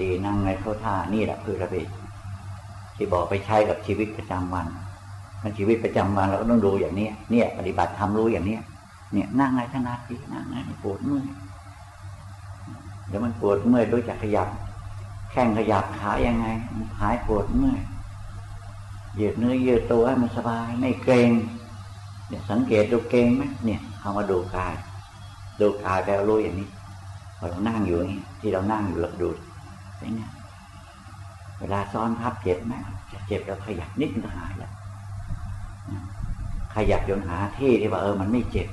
ดีนั่งไงเข้าท่านี่แหละคือระเบียบที่บอกไปใช้กับชีวิตประจำวัน มันชีวิตประจำวันเราก็ต้องดูอย่างนี้เนี่ย ปฏิบัติทำรู้อย่างเนี้ยเนี่ยนั่งไงถนัดดีนั่งไงปวดเมื่อยเดี๋ยวมันปวดเมื่อยด้วยจักขยับ แข้งขยับขายังไงหายปวดเมื่อยเหยืดเนื้อยืดตัวให้มันสบายไม่เกรงเนี่ยสังเกตดูเกรงไหมเนี่ยเข้ามาดูกาย ดูกายแล้วรู้อย่างนี้พอเรานั่งอยู่อย่างนี้ที่เรานั่งอยู่เราดู เป็นไงเวลาซ้อนพับเจ็บไหมจะเจ็บแล้วขยับนิดก็หายแล้วขยับจนหาที่ที่ว่าเออมันไม่เจ็บ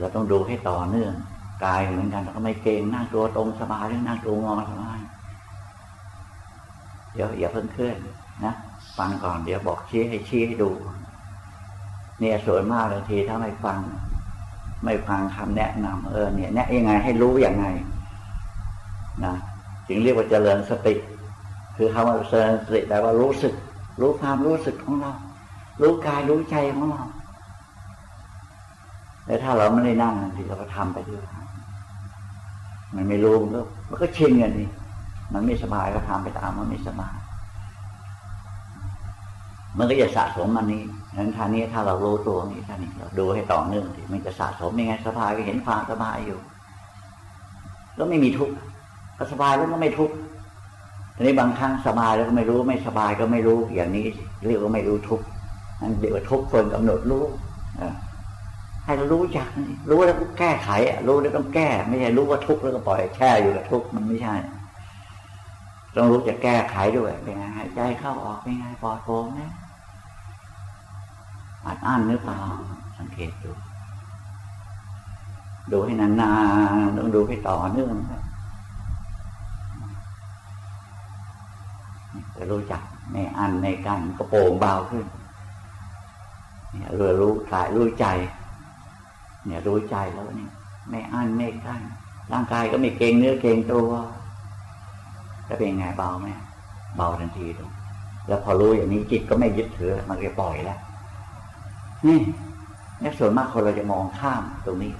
เราต้องดูให้ต่อเนื่องกายเหมือนกันเราก็ไม่เกรงนั่งตัวตรงสบายหรือนั่งตัวงอสบายเดี๋ยวอย่าเพิ่งเคลื่อนนะฟังก่อนเดี๋ยวบอกชี้ให้ชี้ให้ดู เนี่ยสวยมากเลยทีถ้าไม่ฟัง ไม่ฟังคำแนะนำเออเนี่ยแนะยังไงให้รู้อย่างไง นะจึงเรียกว่าเจริญสติ คือคำว่าเจริญสติแปลว่ารู้สึก รู้ความรู้สึกของเรา รู้กายรู้ใจของเราแต่ถ้าเราไม่ได้นั่งทีเราก็ทำไปด้วยมันไม่รู้มันก็มันก็ชินกันนี่มันไม่สบายก็ทำไปตามมันไม่สบายมันก็จะสะสมมันนี้นั้นท่านี้ถ้าเรารู้ตัวนี้ท่านี้เราดูให้ต่อเนื่องทีมันจะสะสมยังไงสบายก็เห็นความสบายอยู่ แล้วไม่มีทุกข์ ก็สบายแล้วก็ไม่ทุกข์ทีนี้บางครั้งสบายแล้วก็ไม่รู้ไม่สบายก็ไม่รู้ อย่างนี้เรียกว่าไม่รู้ทุกข์นั่นเรียกว่าทุกข์คนกำหนดรู้ให้เรารู้จักรู้แล้วก็แก้ไขรู้แล้วต้องแก้ ไม่ใช่รู้ว่าทุกข์แล้วก็ปล่อยแช่อยู่กับทุกข์มันไม่ใช่ ต้องรู้จะแก้ไขด้วยเป็นไงหายใจเข้าออกเป็นไงปลอดโปร่งไหมอัดอั้นหรือเปล่าสังเกตดู ดูให้นานๆต้องดูให้ต่อเนื่อง จะรู้จักในอันในกันก็โปร่งเบาขึ้น เนี่ยเรือรู้กายรู้ใจ เนี่ยรู้ใจแล้วเนี่ยไม่อันไม่กันร่างกายก็ไม่เกรงเนื้อเกรงตัวจะเป็นไงเบาไหมเบาทันทีตรงแล้วพอรู้อย่างนี้จิตก็ไม่ยึดถือมันก็ปล่อยแล้วนี่นี่ส่วนมากคนเราจะมองข้ามตรงนี้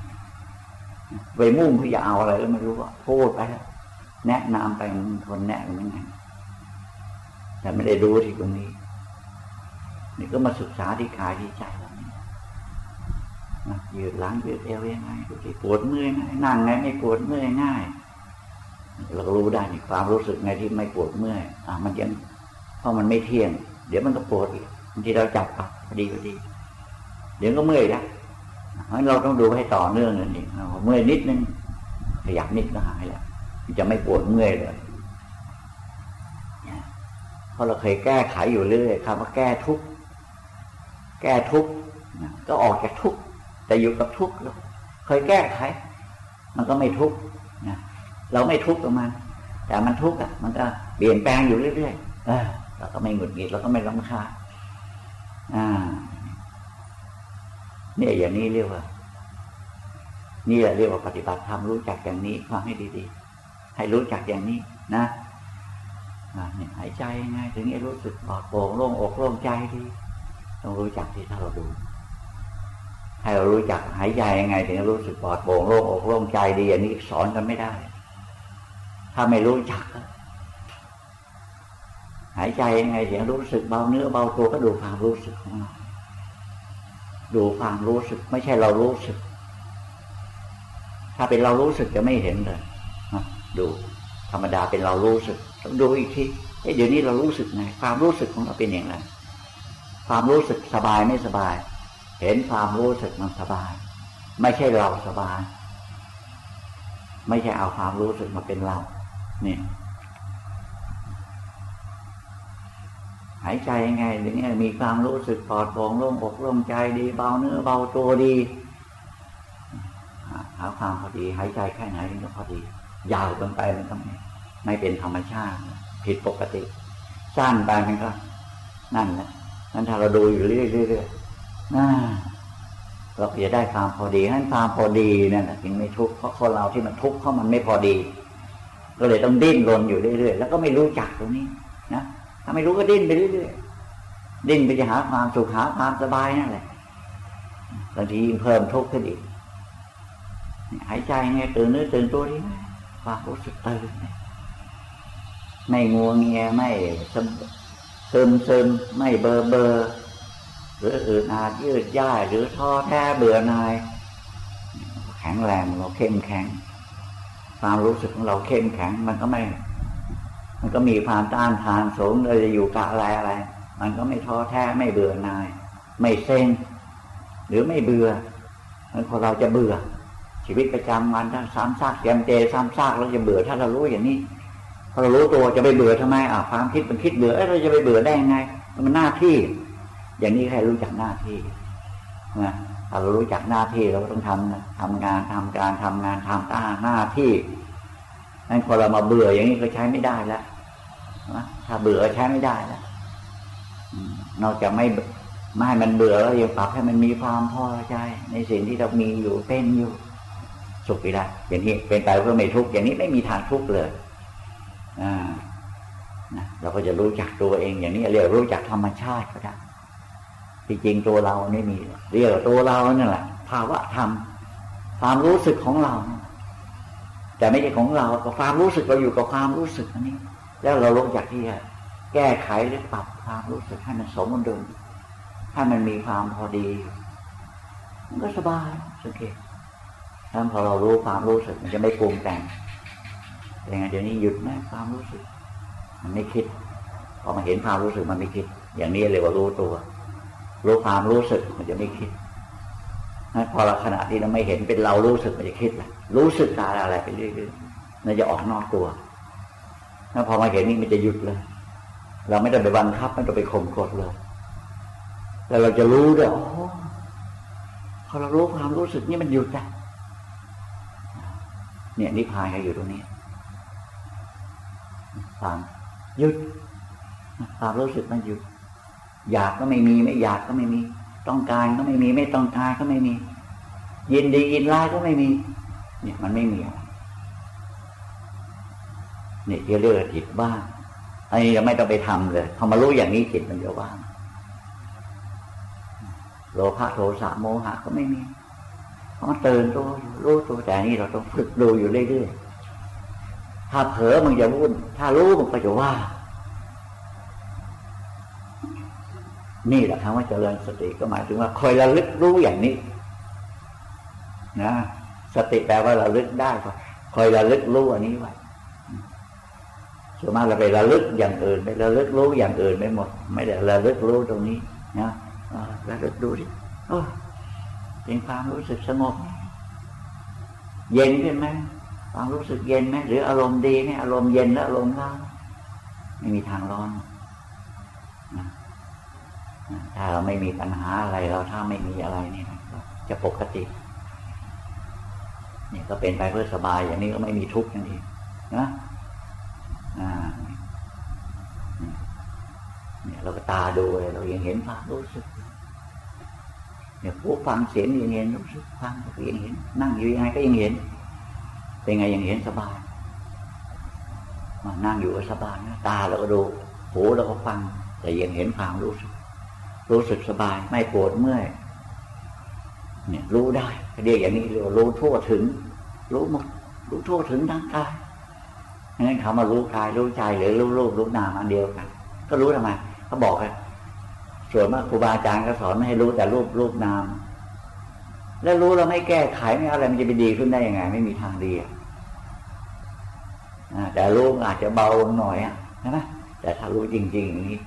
ไปมุ่งเพื่อจะเอาอะไรก็ไม่รู้ว่าพูดไปแล้วแนะนำไปคนแนะมันยังไง แต่ไม่ได้รู้ที่ตรงนี้ นี่ก็มาศึกษาที่กายที่ใจเรานี่นะยืดหลังยืดเอวยังไงดูที่ปวดเมื่อยง่ายนั่งไงไม่ปวดเมื่อยง่ายเราก็รู้ได้ในความรู้สึกไงที่ไม่ปวดเมื่อยอะมันยังเพราะมันไม่เที่ยง เดี๋ยวมันก็ปวดอีกบางทีเราจับปับพอดีพอดี เดี๋ยวก็เมื่อยแล้วเพราะเราต้องดูให้ต่อเนื่องนั่นเองเมื่อยนิดนึงขยับนิดก็หายแล้วจะไม่ปวดเมื่อยเลย เพราะเราเคยแก้ไขอยู่เรื่อยคำว่าแก้ทุกข์แก้ทุกข์ก็ออกจากทุกข์แต่อยู่กับทุกข์เคยแก้ไข มันก็ไม่ทุกข์นะเราไม่ทุกข์กับมันแต่มันทุกข์อะ มันก็เปลี่ยนแปลงอยู่เรื่อยๆเออเราก็ไม่หงุดหงิดเราก็ไม่ร้องคาอ่า เนี่ยอย่างนี้เรียกว่านี่แหละเรียกว่าปฏิบัติธรรมรู้จักอย่างนี้ฟังให้ดีๆ ให้รู้จักอย่างนี้นะ หายใจยังไงถึงจะรู้สึกปลอดโปร่งโล่งอกโล่งใจดีต้องรู้จักที่ถ้าเราดู ให้เรารู้จักหายใจยังไง ถึงจะรู้สึกปลอดโปร่งโล่งอกโล่งใจดีอันนี้สอนกันไม่ได้ ถ้าไม่รู้จัก หายใจยังไงถึงรู้สึกเบาเนื้อเบาตัวก็ดูความรู้สึกของเราดูความรู้สึก ไม่ใช่เรารู้สึก ถ้าเป็นเรารู้สึกจะไม่เห็นเลยดูธรรมดาเป็นเรารู้สึก ดูอีกทีเดี๋ยวนี้เรารู้สึกไง ความรู้สึกของเราเป็นอย่างไร ความรู้สึกสบายไม่สบาย เห็นความรู้สึกมันสบาย ไม่ใช่เราสบาย ไม่ใช่เอาความรู้สึกมาเป็นเรา เนี่ยหายใจยังไงอย่างเงี้ยมีความรู้สึกปลอดโปร่งโล่งอกโล่งใจดีเบาเนื้อเบาตัวดีหาความพอดี หายใจแค่ไหนก็พอดี ยาวเกินไปมันก็ไม่ ไม่เป็นธรรมชาติ ผิดปกติสั้นไปมันก็นั่นแหละนั้นถ้าเราดูอยู่เรื่อยๆน่าเราจะได้ความพอดีนั้นความพอดีนั่นถึงไม่ทุกข์เพราะคนเราที่มันทุกข์เพราะมันไม่พอดี ก็เลยต้องดิ้นรนอยู่เรื่อยๆแล้วก็ไม่รู้จักตรงนี้นะถ้าไม่รู้ก็ดิ้นไปเรื่อยๆดิ้นไปจะหาความสุขหาความสบายนั่นแหละบางทีเพิ่มทุกข์ขึ้นอีกหายใจไงตื่นเนื้อตื่นตัวดีไหมความรู้สึกตื่น ไม่งัวงเงียไม่ซึมซึมไม่เบอเบอหรืออื่นอาจยืดย่ายหรือท้อแท้เบื่อนาย แข็งแรงเราเข้มแข็ง ความรู้สึกของเราเข้มแข็ง มันก็ไม่ มันก็มีความต้านทานสูงเลยจะอยู่กับอะไรอะไร มันก็ไม่ท้อแท้ไม่เบื่อนาย ไม่เซ็งหรือไม่เบื่อมันพอเราจะเบื่อ ชีวิตประจำวันถ้าซ้ำซากแกมเจซ้ำซากเราจะเบื่อถ้าเรารู้อย่างนี้ พอเรารู้ตัวจะไปเบื่อทำไมอะความคิดมันคิดเบื่อเอ้เราจะไปเบื่อได้ยังไง มันหน้าที่ อย่างนี้ใครรู้จักหน้าที่นะถ้าเรารู้จักหน้าที่เราก็ต้องทำทำงานทำการทำงานทำตาหน้าที่นั้นพอเรามาเบื่ออย่างนี้ก็ใช้ไม่ได้แล้วนะถ้าเบื่อใช้ไม่ได้แล้วนอกจากไม่ไม่ให้มันเบื่อแล้วยังปรับให้มันมีความพอใจ ในสิ่งที่เรามีอยู่เป็นอยู่สุขไปได้อย่างนี้เป็นไปเพื่อไม่ทุกข์อย่างนี้ไม่มีทางทุกข์เลย เราก็จะรู้จักตัวเองอย่างนี้เรียกรู้จักธรรมชาติก็ได้ที่จริงตัวเราไม่มี เรียกตัวเรานั่นแหละภาวะธรรมความรู้สึกของเรา แต่ไม่ใช่ของเราก็ความรู้สึกเราอยู่กับความรู้สึกอันนี้ แล้วเราลงจากที่จะแก้ไขหรือปรับความรู้สึกให้มันสมดุลให้มันมีความพอดี มันก็สบายสังเกตถ้าพอเรารู้ความรู้สึกมันจะไม่ปรุงแต่ง ยังไงเดี๋ยวนี้หยุดไหมความรู้สึก มันไม่คิดพอมาเห็นความรู้สึกมันไม่คิด อย่างนี้เรียกว่ารู้ตัว รู้ความรู้สึกมันจะไม่คิดพอเราขณะที่เราไม่เห็นเป็นเรารู้สึกมันจะคิดแหละรู้สึกอะไรอะไรไปเรื่อยๆมันจะออกนอกตัวแล้วพอมาเห็นนี่มันจะหยุดเลย เราไม่ต้องไปบังคับไม่ต้องไปข่มกดเลยแต่เราจะรู้ด้วยอ๋อพอเรารู้ความรู้สึกนี่มันหยุดอะเนี่ยนิพพานก็อยู่ตรงนี้ ความหยุดความรู้สึกมันหยุดอยากก็ไม่มีไม่อยากก็ไม่มี ต้องการก็ไม่มีไม่ต้องการก็ไม่มี ยินดียินร้ายก็ไม่มี เนี่ยมันไม่มีเนี่ยเรียกจิตบ้างอันนี้เราไม่ต้องไปทำเลยพอมารู้อย่างนี้จิตมันจะว่างโลภะโทสะโมหะก็ไม่มีเพราะมันตื่นตัวรู้ตัวแต่นี่เราต้องฝึกดูอยู่เรื่อยๆ ถ้าเผลอมันจะวุ่น ถ้ารู้มันก็จะว่า นี่แหละคำว่าเจริญสติก็หมายถึงว่าคอยระลึกรู้อย่างนี้ นะสติแปลว่าระลึกได้ก็คอยระลึกรู้อันนี้ไว้ส่วนมากเราไประลึกอย่างอื่น ไประลึกรู้อย่างอื่นไม่หมด ไม่ได้ระลึกรู้ตรงนี้นะระลึกดูดิเป็นความรู้สึกสงบ เย็นขึ้นไหม ความรู้สึกเย็นไหมหรืออารมณ์ดีไหมอารมณ์เย็นและอารมณ์ร้อนไม่มีทางร้อนถ้าเราไม่มีปัญหาอะไรเราถ้าไม่มีอะไรนี่จะปกตินี่ก็เป็นไปเพื่อสบายอย่างนี้ก็ไม่มีทุกข์นั่นเองนะเนี่ยเราก็ตาดูเลยเรายังเห็นความรู้สึกเนี่ยผู้ฟังเสียงยังเห็นรู้สึกฟังก็ยังเห็น นั่งอยู่ยังไงก็ยังเห็น เป็นไงยังเห็นสบายมานั่งอยู่ก็สบายนะตาเราก็ดูหูเราก็ฟัง แต่ยังเห็นความรู้สึก รู้สึกสบาย ไม่ปวดเมื่อยเนี่ย รู้ได้เรียกอย่างนี้เรียกรู้ทั่วถึง รู้หมดรู้ทั่วถึงทางกายงั้นเขามารู้กายรู้ใจหรือรู้รูปรู้นามอันเดียวกัน ก็รู้ทำไมเขาบอกเลยส่วนมากครูบาอาจารย์ก็สอนไม่ให้รู้แต่รูปรูปนาม แล้วรู้เราไม่แก้ไขไม่อะไรมันจะไปดีขึ้นได้ยังไง ไม่มีทางดีอะแต่รู้อาจจะเบาหน่อยอะใช่ไหมแต่ถ้ารู้จริง ๆ อย่างนี้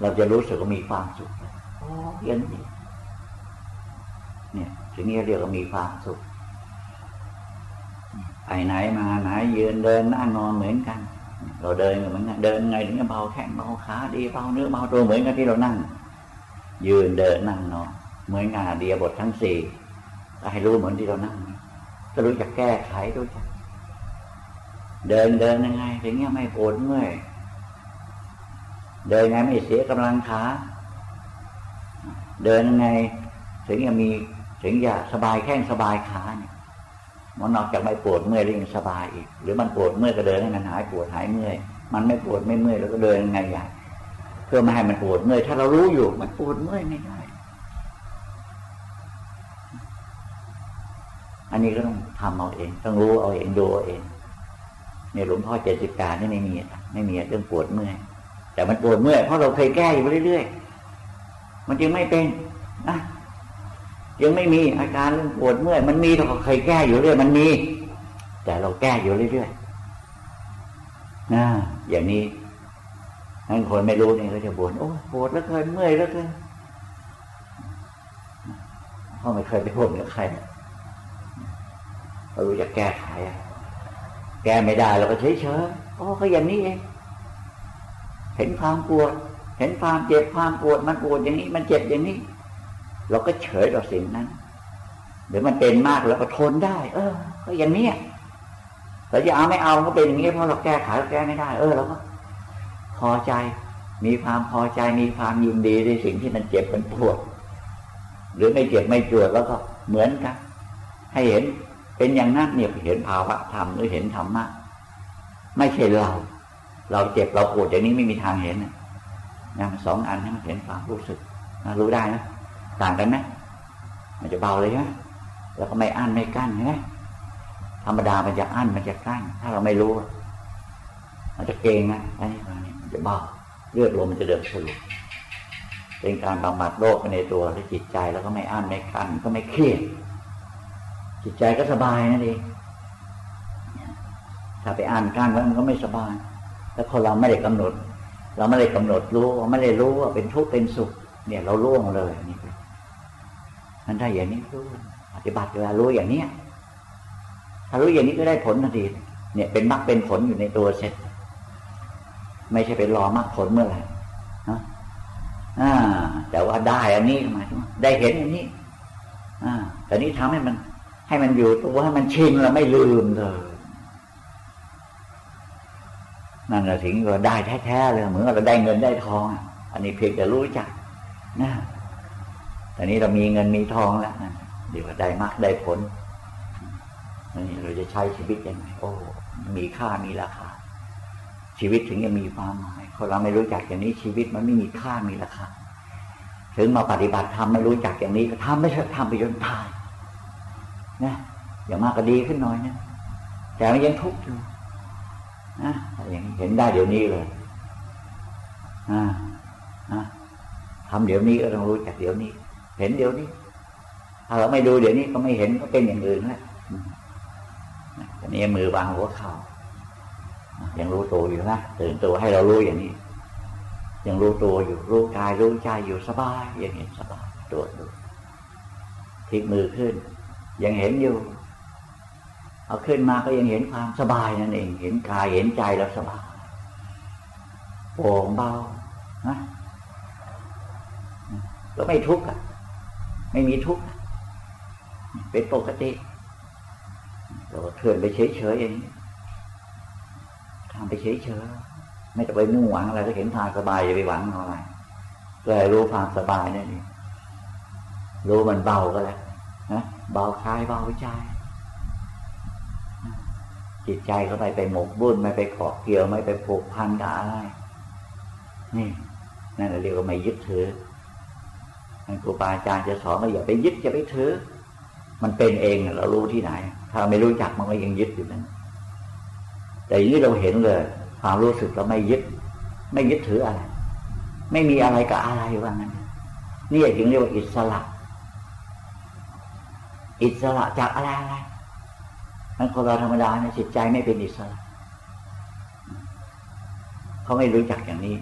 เราจะรู้สึกว่ามีความสุขโอ้เย็นดีเนี่ยถึงนี้เรียกว่ามีความสุขไปไหนมาไหนยืนเดินนั่งนอนเหมือนกัน เราเดินเหมือนกันเดินไงถึงจะเบาแข้งเบาขาดีเบาเนื้อเบาตัวเหมือนกันที่เรานั่ง ยืนเดินนั่งนอน เหมือนงานเดียบททั้งสี่ให้รู้เหมือนที่เรานั่งก็รู้จักแก้ไขรู้จักเดินเดินยังไงถึงเงี้ยไม่ปวดเมื่อยเดินไงไม่เสียกำลังขาเดินยังไงถึงจะมีถึงจะสบายแข้งสบายขาเนี่ยมันนอกจากไม่ปวดเมื่อยแล้วยังสบายอีก หรือมันปวดเมื่อยก็เดินให้มันหายปวดหายเมื่อยมันไม่ปวดไม่เมื่อยแล้วก็เดินยังไงอย่างเพื่อไม่ให้มันปวดเมื่อยถ้าเรารู้อยู่มันปวดเมื่อยไม่ได้ อันนี้ก็ต้องทำเอาเอง ต้องรู้เอาเองดูเอาเองเนี่ยหลวงพ่อเจ็ดสิบแปดนี่ไม่มีไม่มีเรื่องปวดเมื่อยแต่มันปวดเมื่อยเพราะเราเคยแก้อยู่เรื่อยๆมันจึงไม่เป็นนะยังไม่มีอาการเรื่องปวดเมื่อยมันมีเราเคยแก้อยู่เรื่อยมันมี แต่เราแก้อยู่เรื่อยๆนะอย่างนี้นั่นคนไม่รู้นี่ก็จะบ่นโอ้ปวดแล้วเคยเมื่อยแล้วเคยเพราะไม่เคยไปบ่นกับใคร เรารู้จะแก้ไขแก้ไม่ได้เราก็เฉยเฉยโอ้ก็อย่างนี้เองเห็นความปวด เห็นความเจ็บความปวด มันปวดอย่างนี้ มันเจ็บอย่างนี้ เราก็เฉยต่อสิ่งนั้นหรือมันเป็นมากเราก็ทนได้ เออ ก็อย่างนี้เราจะเอาไม่เอาก็เป็นอย่างนี้เพราะเราแก้ไขเราแก้ไม่ได้ เออเราก็พอใจ มีความพอใจมีความยินดีในสิ่งที่มันเจ็บมันปวด หรือไม่เจ็บไม่ปวดแล้วก็เหมือนกันให้เห็น เป็นอย่างนั้นเนี่ยเห็นภาวะธรรมหรือเห็นธรรมะไม่ใช่เรา เราเจ็บเราปวดอย่างนี้ไม่มีทางเห็นนะสองอันนี้มันเห็นความรู้สึกรู้ได้นะต่างกันไหมมันจะเบาเลยใช่ไหมแล้วก็ไม่อั้นไม่กั้นใช่ไหมธรรมดามันจะอั้นมันจะกั้น ถ้าเราไม่รู้ มันจะเกงนะอันนี้มันจะเบาเลือดลมมันจะเดือดฉลุเป็นการบำบัดโรคในตัวและจิตใจแล้วก็ไม่อั้นไม่กั้นก็ไม่เครียด จิตใจก็สบายนั่นเองถ้าไปอ่านกั้นแล้วมันก็ไม่สบาย แล้วพอเราไม่ได้กำหนด เราไม่ได้กำหนดรู้เราไม่ได้รู้ว่าเป็นทุกข์เป็นสุข เนี่ย เราล่วงเลยนี่นั่นถ้าอย่างนี้รู้ปฏิบัติเวลารู้อย่างเนี้ยถ้ารู้อย่างนี้ก็ได้ผลทันทีเนี่ยเป็นมรรคเป็นผลอยู่ในตัวเสร็จ ไม่ใช่ไปรอมรรคผลเมื่อไหร่นะอ่าแต่ว่าได้อันนี้หมายถึงได้เห็นอันนี้ อ่า แต่นี้ทำให้มัน ให้มันอยู่ตัวให้มันชินเราไม่ลืมเลยนั่นแหละถึงว่าได้แท้ๆเลยเหมือนเราได้เงินได้ทอง อันนี้เพียงแต่รู้จักนะตอนนี้เรามีเงินมีทองแล้วเดี๋ยวได้มากได้ผลนี่เราจะใช้ชีวิตยังไงโอ้ มีค่ามีราคา ชีวิตถึงจะมีความหมายคนเราไม่รู้จักอย่างนี้ชีวิตมันไม่มีค่ามีราคาถึงมาปฏิบัติธรรมไม่รู้จักอย่างนี้ก็ทำไม่ใช่ทำไปจนตาย นะอย่างมากก็ดีขึ้นหน่อยนะแต่มันยังทุกข์อยู่นะอย่างเห็นได้เดี๋ยวนี้เลยอ่านะทำเดี๋ยวนี้ก็ต้องรู้จักเดี๋ยวนี้ เห็นเดี๋ยวนี้ ถ้าเราไม่ดูเดี๋ยวนี้ก็ไม่เห็นก็เป็นอย่างอื่นแล้วอันนี้มือวางหัวเข่ายังรู้ตัวอยู่นะตื่นตัวให้เรารู้อย่างนี้ ยังรู้ตัวอยู่รู้กายรู้ใจอยู่สบายอย่างนี้สบายตัวจดูทิ้งมือขึ้น ยังเห็นอยู่ เอาขึ้นมาก็ยังเห็นความสบายนั่นเอง เห็นกายเห็นใจแล้วสบายโปร่งเบานะก็ไม่ทุกข์อะไม่มีทุกข์เป็นปกติเราเถื่อนไปเฉยๆเองทำไปเฉยๆไม่ต้องไปมุ่งหวังอะไรก็เห็นทางสบายอย่าไปหวังอะไรเลยรู้ความสบายนั่นเองรู้มันเบาก็แล้วนะ เบากายเบาใจจิตใจเขาไปไปหมกบุ่นไม่ไปเกาะเกี่ยวไม่ไปผูกพันกับอะไรนี่นั่นเรียกว่าไม่ยึดถือครูบาอาจารย์จะสอนว่าอย่าไปยึดอย่าไปถือ มันเป็นเองเรารู้ที่ไหน ถ้าไม่รู้จักมันก็ยังยึดอยู่นั่นแต่อย่างนี้เราเห็นเลย ความรู้สึกเราไม่ยึด ไม่ยึดถืออะไร ไม่มีอะไรกับอะไรว่างั้นนี่ถึงเรียกว่าอิสระ อิสระจากอะไรอะไรนั้นคนเราธรรมดาเนี่ยจิตใจไม่เป็นอิสระ เขาไม่รู้จักอย่างนี้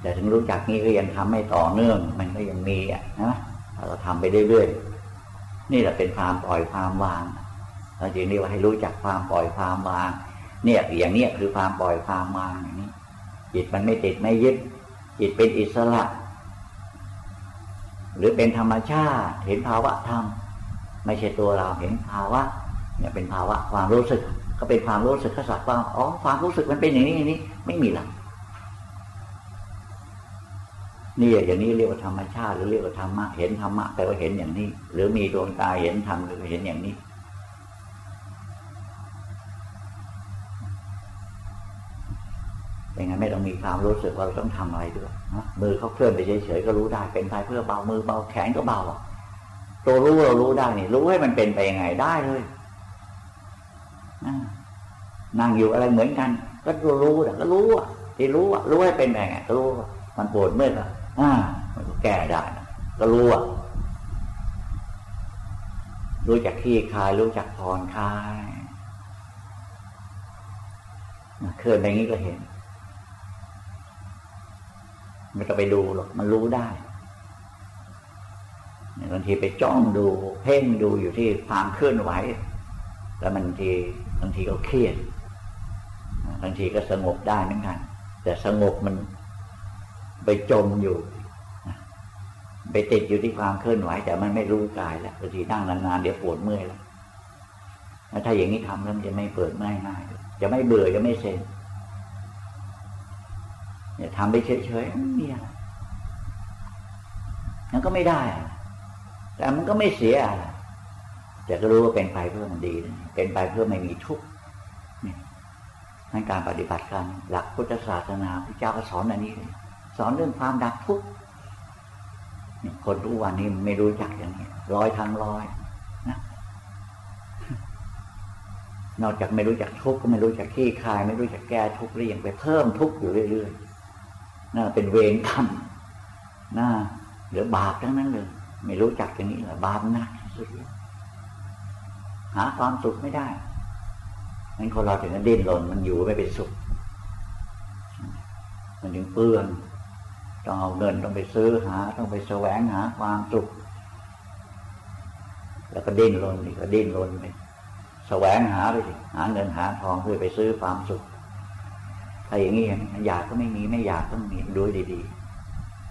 แต่ถึงรู้จักนี้ก็ยังทำไม่ต่อเนื่อง มันก็ยังมีอะนะเราทำไปเรื่อยๆนี่แหละเป็นความปล่อยความวางเราจึงเรียกว่าให้รู้จักความปล่อยความวาง เนี่ยอย่างนี้คือความปล่อยความวางอย่างนี้ จิตมันไม่ติดไม่ยึดจิตเป็นอิสระ หรือเป็นธรรมชาติ เห็นภาวะธรรม ไม่ใช่ตัวเราเห็นภาวะ เนี่ยเป็นภาวะความรู้สึก ก็เป็นความรู้สึกก็สักว่าอ๋อความรู้สึกมันเป็นอย่างนี้อย่างนี้ ไม่มีหลักนี่อย่างนี้เรียกว่าธรรมชาติหรือเรียกว่าธรรมะเห็นธรรมะแต่ว่าเห็นอย่างนี้ หรือมีดวงตาเห็นธรรมหรือเห็นอย่างนี้ อย่างนั้นไม่ต้องมีความรู้สึกว่าเราต้องทำอะไรด้วยมือเขาเคลื่อนไปเฉยๆก็รู้ได้เป็นไปเพื่อเบามือเบาแขนก็เบาตัวรู้เรารู้ได้นี่รู้ให้มันเป็นไปยังไงได้เลยนั่งอยู่อะไรเหมือนกัน ก็รู้แต่ก็รู้อะที่รู้อะรู้ให้เป็นไงก็รู้มันปวดเมื่อยอ่ามันก็แก้ได้ก็รู้อะรู้จักขี้คายรู้จักผ่อนคลายเคลื่อนไปงี้ก็เห็น ไม่ต้องไปดูหรอกมันรู้ได้บางทีไปจ้องดูเพ่งดูอยู่ที่ความเคลื่อนไหว แล้วบางทีบางทีก็เครียดบางทีก็สงบได้เหมือนกันแต่สงบมันไปจมอยู่ไปติดอยู่ที่ความเคลื่อนไหว แต่มันไม่รู้กายแล้วบางทีนั่งนานๆเดี๋ยวปวดเมื่อยแล้วถ้าอย่างนี้ทำแล้วมันจะไม่เปิดไม่ง่ายจะไม่เบื่อจะไม่เซ็ เนี่ยทำไปเฉยๆไม่มีอะไรมันก็ไม่ได้ แต่มันก็ไม่เสียอะไรแต่ก็รู้ว่าเป็นไปเพื่อมันดี เป็นไปเพื่อไม่มีทุกข์นี่ในการปฏิบัติการหลักพุทธศาสนาพระเจ้าก็สอนอันนี้เลยสอนเรื่องความดับทุกข์คนทุกวันนี้ไม่รู้จักอย่างนี้ร้อยทั้งร้อยนะนอกจากไม่รู้จักทุกข์ก็ไม่รู้จักขี้คาย ไม่รู้จักแก้ทุกข์เรียงไปเพิ่มทุกข์อยู่เรื่อยๆ น่าเป็นเวรกรรมน่าหรือบาปทั้งนั้นเลย ไม่รู้จักอย่างนี้หละบาปนักสุดหาความสุขไม่ได้งั้นคนเราถึงดิ้นรนมันอยู่ไม่เป็นสุข มันถึงเปื้อนต้องเอาเงินต้องไปซื้อหา ต้องไปแสวงหาความสุข แล้วก็ดิ้นรนนี่ก็ดิ้นรนไปแสวงหาไปสิหาเงินหาทองเพื่อไปซื้อความสุข ถ้าอย่างนี้อยากก็ไม่มีไม่อยากก็มีดูดี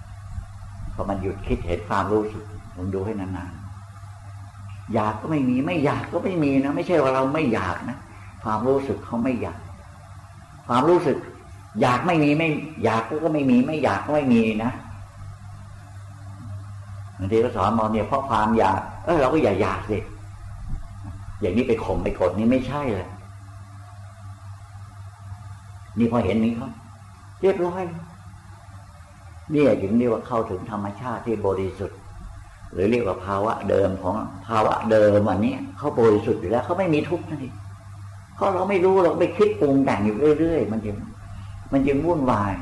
ๆพอมันหยุดคิดเห็นความรู้สึกผมดูให้นานๆอยากก็ไม่มีไม่อยากก็ไม่มีนะไม่ใช่ว่าเราไม่อยากนะความรู้สึกเขาไม่อยาก ความรู้สึก อยากไม่มีไม่ อยากก็ไม่มี ไม่อยากก็ไม่มีนะบางทีก็สอนมอเนี่ยเพราะความอยาก เออเราก็อย่าอยากสิอย่างนี้ไปข่มไปกดนี่ไม่ใช่เลย นี่พอเห็นนี้เขาเรียบร้อยนี่ถึงเรียกว่าเข้าถึงธรรมชาติที่บริสุทธิ์ หรือเรียกว่าภาวะเดิมของภาวะเดิมอันนี้เขาบริสุทธิ์อยู่แล้วเขาไม่มีทุกข์นั่นเองเพราเราไม่รู้เราไปคิดปรุงแต่งอยู่เรื่อยๆมันจึงมันจึงวุ่นวาย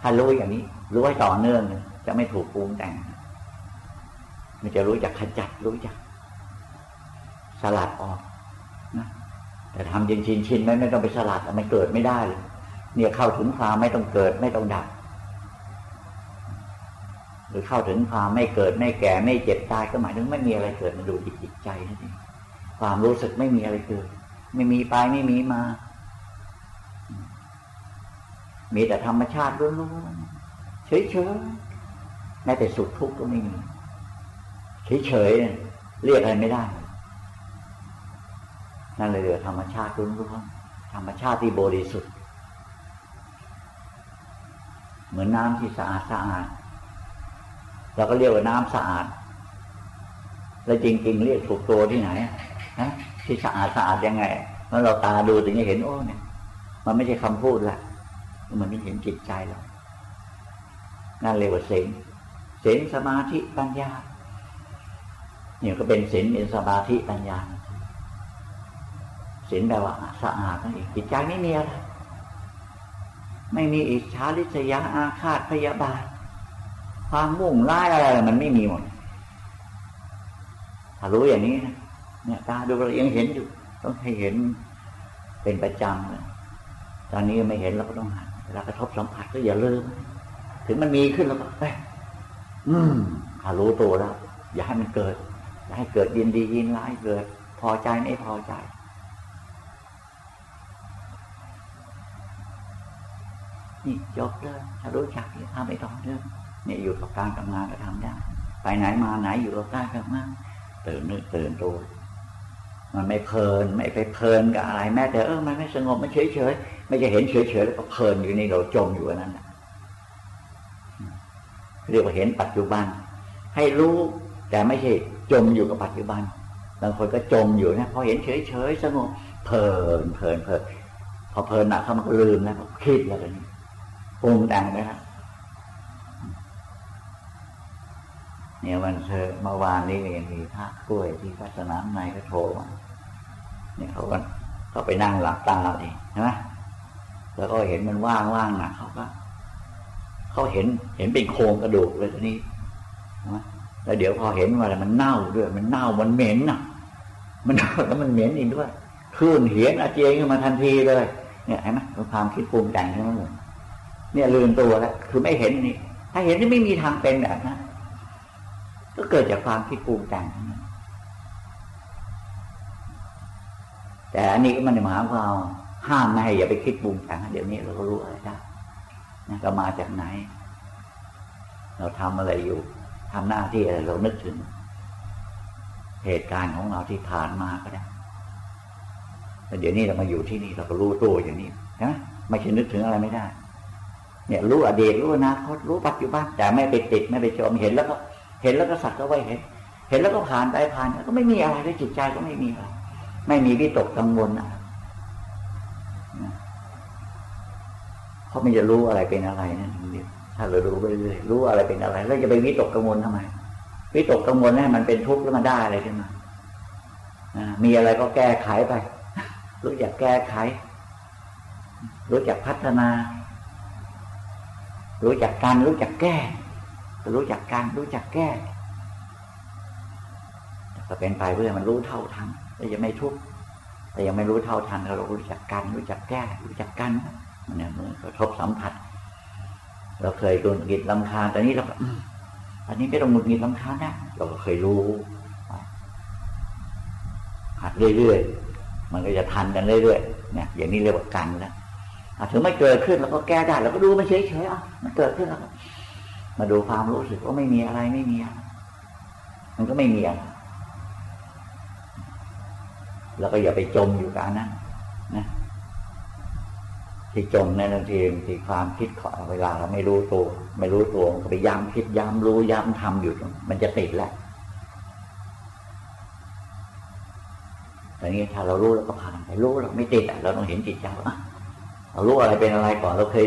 ถ้ารู้อย่างนี้รู้ให้ต่อเนื่องจะไม่ถูกปรุงแต่ง มันจะรู้จักขจัดรู้จัก สลัดออก แต่ทำจริงชินชินไม่ไม่ต้องไปสลัดมันเกิดไม่ได้เลยเนี่ยเข้าถึงความไม่ต้องเกิดไม่ต้องดับ หรือเข้าถึงความไม่เกิดไม่แก่ไม่เจ็บตายก็หมายถึงไม่มีอะไรเกิดมันดูจิตใจนั่นเองความรู้สึกไม่มีอะไรเกิด ไม่มีไปไม่มีมา มีแต่ธรรมชาติล้วนๆเฉยๆแม้แต่สุขทุกข์ก็ไม่มีเฉยๆเรียกอะไรไม่ได้ นั่นเลยเรียกธรรมชาติล้วนๆธรรมชาติที่บริสุทธิ์ เหมือนน้ำที่สะอาดสะอาดเราก็เรียกว่าน้ำสะอาด แล้วจริง ๆ เรียกถูกตัวที่ไหนนะที่สะอาดสะอาดยังไงเมื่อเราตาดูถึงจะเห็นโอ้เนี่ย มันไม่ใช่คำพูดละมันไม่เห็นจิตใจเรานั่นเรียกว่าเสงเสงสมาธิปัญญาเนี่ยก็เป็นศีลเป็นสมาธิปัญญา ศีลแปลว่าสะอาดนั่นเองจิตใจไม่มีอะไรไม่มีอิจฉาริษยาอาฆาตพยาบาท ความมุ่งร้ายอะไรมันไม่มีหมดถ้ารู้อย่างนี้นะเนี่ยตาดูเรายังเห็นอยู่ ต้องให้เห็นเป็นประจำเลยตอนนี้ไม่เห็นเราก็ต้องหันเวลากระทบสัมผัสก็อย่าลืมถึงมันมีขึ้นแล้วก็ไปอืมถ้ารู้ตัวแล้ว อย่าให้มันเกิด อย่าให้เกิดยินดียินร้ายเกิด พอใจไม่พอใจ นี่จบเลยถ้ารู้จักที่ทำไปต่อเนื่องเนี่ยอยู่กับการทำงานก็ทำได้ ไปไหนมาไหนอยู่กับการทำงานตื่นนึกตื่นตัวมันไม่เพลิน ไม่ไปเพลินกับอะไรแม้แต่เออมันไม่สงบมันเฉยเฉยไม่จะเห็นเฉยเฉยแล้วก็เพลินอยู่ในเราจมอยู่นั้นเรียกว่าเห็นปัจจุบัน ให้รู้แต่ไม่ใช่จมอยู่กับปัจจุบันบางคนก็จมอยู่นะพอเห็นเฉยเฉยสงบเพลินเพลินเพลินพอเพลินหนักเขามันก็ลืมแล้วคิดแล้วนี่ ปรุงแต่งนะครับเนี่ยวันเธอเมื่อวานนี้ยังมีพระกล้วยที่พัฒนาในก็โทรมาเนี่ยเขาก็เขาไปนั่งหลับตาเองใช่ไหมแล้วก็เห็นมันว่างว่างนะเขาก็เขาเห็นเห็นเป็นโครงกระดูกเลยทีนี้นะแล้วเดี๋ยวพอเห็นว่ามันเน่าด้วย มันเน่ามันเหม็นอะ มันแล้วมันเหม็นอีกด้วยคลื่นเหียนอาเจียนขึ้นมาทันทีเลย เนี่ยเห็นไหมความคิดปรุงแต่งใช่ไหม เนี่ยลืมตัวแล้วคือไม่เห็นนี่ ถ้าเห็นนี่ไม่มีทางเป็นแบบนั้นก็เกิดจากความคิดปรุงแต่งแต่อันนี้ก็มันหมายความห้ามไม่ให้อย่าไปคิดปรุงแต่งเดี๋ยวนี้เราก็รู้อะไรได้นะเรามาจากไหน เราทำอะไรอยู่ทำหน้าที่อะไรเรานึกถึง เหตุการณ์ของเราที่ผ่านมาก็ได้แต่เดี๋ยวนี้เรามาอยู่ที่นี่เราก็รู้ตัวอย่างนี้นะไม่ใช่นึกถึงอะไรไม่ได้ เนี่ยรู้อดีตรู้อนาคตรู้ปัจจุบันแต่ไม่ไปติดไม่ไปจมเห็นแล้วก็เห็นแล้วก็สักก็ไว้เห็น เห็นแล้วก็ผ่านไปผ่านก็ไม่มีอะไรในจิตใจก็ไม่มีอะไรไม่มีวิตกกังวลนะเพราะมันจะรู้อะไรเป็นอะไรนั่นเองถ้าเรารู้ไปเรื่อยรู้อะไรเป็นอะไร แล้วจะไปวิตกกังวลทำไมวิตกกังวลให้มันเป็นทุกข์แล้วมันได้อะไรขึ้นมามีอะไรก็แก้ไขไป รู้จักแก้ไข รู้จักพัฒนา รู้จักการรู้จักแก้ รู้จักการรู้จักแก้ก็เป็นไปเพื่อมันรู้เท่าทันแต่ยังไม่ทุกข์แต่ยังไม่รู้เท่าทันเรารู้จักกันรู้จักแก้ รู้จักกันมันเนี่ยมันกระทบสัมผัส เราเคยโดนกิดลำคาญแต่นี้เราอันนี้ไม่ต้องหงุดหงิดลำคาญนะเราก็เคยรู้หัดเรื่อยๆมันก็จะทันกันเรื่อยๆเนี่ยอย่างนี้เรียกว่ากันแล้ว ถึงไม่เกิดขึ้นเราก็แก้ได้เราก็ดูมันเฉยๆอะมันเกิดขึ้นแล้วมาดูความรู้สึกว่าไม่มีอะไรไม่มีมันก็ไม่มีอะไรแล้วก็อย่าไปจมอยู่กับนั้นนะที่จมในบางทีที่ความคิดขอเวลาเราไม่รู้ตัว ไม่รู้ตัวก็ไปย้ำคิดย้ำรู้ย้ำทำอยู่ มันจะติดแหละแต่นี้ถ้าเรารู้แล้วก็ผ่านไปรู้เราไม่ติดอะเราต้องเห็นจิตใจว่า เรารู้อะไรเป็นอะไรก่อนเราเคย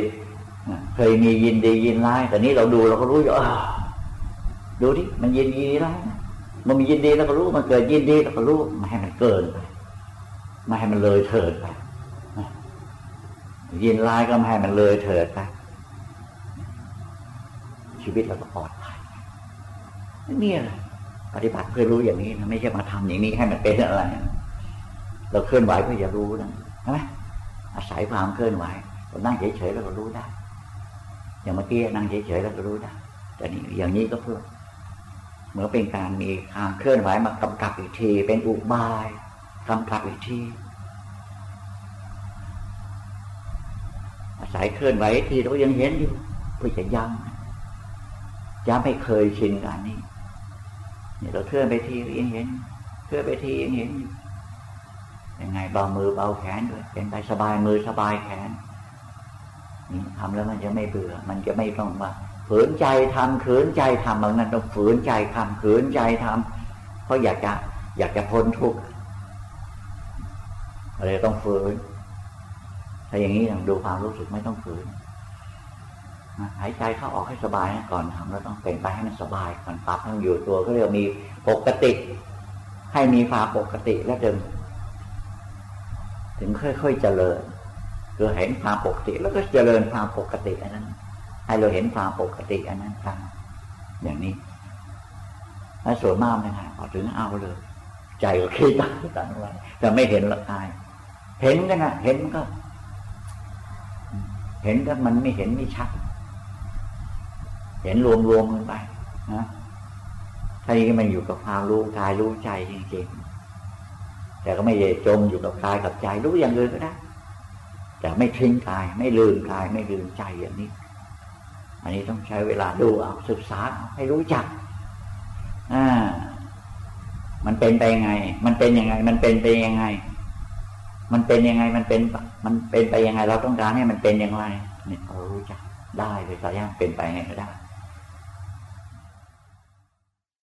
เคยมียินดียินร้ายแต่นี้เราดูเราก็รู้อยู่ดูที่มันยินดีร้ายมันมียินดีเราก็รู้มันเกิดยินดีเราก็รู้ไม่ให้มันเกินไปไม่ให้มันเลยเถิดไปยินร้ายก็ไม่ให้มันเลยเถิดไปชีวิตเราก็ปลอดภัยนี่อะไรปฏิบัติเพื่อรู้อย่างนี้นะไม่ใช่มาทำอย่างนี้ให้มันเป็นอะไร เราเคลื่อนไหวเพื่อจะรู้นะใช่ไหม อาศัยความเคลื่อนไหวเรานั่งเฉยๆเราก็รู้ได้ อย่างเมื่อกี้นั่งเฉยๆเราก็รู้ได้ แต่นี่อย่างนี้ก็เพื่อเหมือนเป็นการมีความเคลื่อนไหวมากำกับอีกที เป็นอุบายกำกับอีกทีอาศัยเคลื่อนไหวทีเรายังเห็นอยู่เพื่อจะย้ำย้ำให้เคยชินกันนี้เนี่ยเราเคลื่อนไปทียังเห็นเคลื่อนไปทียังเห็นอยู่ ยังไงเบามือเบาแขนด้วยเป็นไปสบายมือสบายแขนนี่ทำแล้วมันจะไม่เบื่อ มันจะไม่ต้องว่าฝืนใจทำขืนใจทำบางนั้นต้องฝืนใจทำขืนใจทำเพราะอยากจะ อยากจะพ้นทุกข์อะไรต้องฝืนถ้าอย่างนี้ต้องดูความรู้สึกไม่ต้องฝืนหายใจเข้าออกให้สบายก่อนทำแล้วต้องเป็นไปให้มันสบายก่อนปรับให้มันอยู่ตัวก็เรียกมีปกติ ให้มีความปกติแล้วเดิม ถึงค่อยๆเจริญคือเห็นความปกติ แล้วก็เจริญความปกติอันนั้น ให้เราเห็นความปกติอันนั้นตามอย่างนี้แล้วส่วนมากนะฮะพอถึงเอาเลย ใจก็คิดตั้งตั้งไว้แต่ไม่เห็นละกาย เห็นกันนะเห็นก็ เห็นก็มันไม่เห็นไม่ชัด เห็นรวมๆกันไปนะถ้านี้มันอยู่กับความรู้กายรู้ใจจริงๆ แต่ก็ไม่จมอยู่กับกายกับใจรู้อย่างอื่นก็ได้ แต่ไม่ทิ้งกาย ไม่ลืมกาย ไม่ลืมใจอย่างนี้ อันนี้ต้องใช้เวลาดูเอาศึกษาให้รู้จักอ่ามันเป็นไปยังไง มันเป็นยังไง มันเป็นไปยังไง มันเป็นยังไง มันเป็น มันเป็นไปยังไง เราต้องการให้มันเป็นอย่างไรเนี่ยเรารู้จักได้เลยสายย่างเป็นไปไงก็ได้